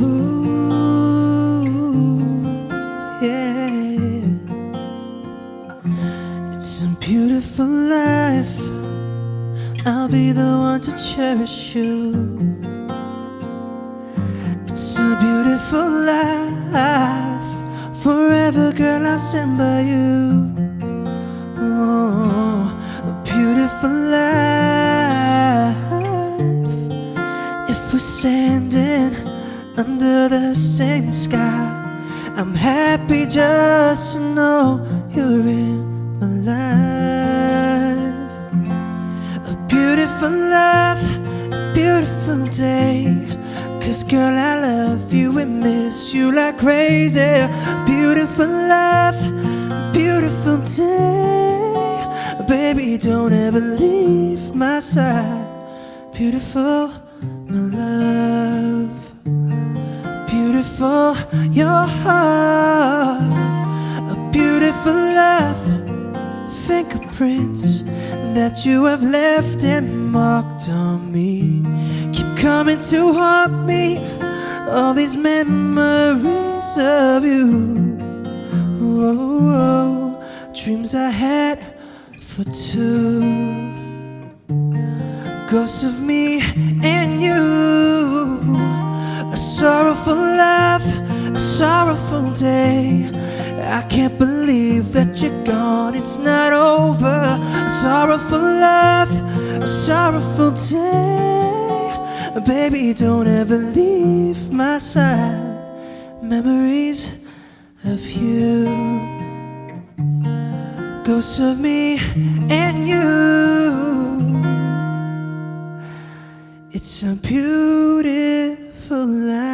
Ooh, yeah. It's a beautiful life. I'll be the one to cherish you. It's a beautiful life. Forever, girl, I'll stand by you. Oh, beautiful life if we're Standing under the same sky, I'm happy just to know you're in my life. A beautiful life, a beautiful day. Cause girl, I love you and miss you like crazy. Beautiful life, beautiful day. Baby, don't ever leave my side. Beautiful, my love. Beautiful, your heart. A beautiful love. Fingerprints that you have left and marked on me keep coming to haunt me. All these memories of you. Oh, oh, dreams I had for two. Ghosts of me and you. Day. I can't believe that you're gone, it's not over. A sorrowful laugh, a sorrowful day. Baby, don't ever leave my side. Memories of you. Ghosts of me and you. It's a beautiful life.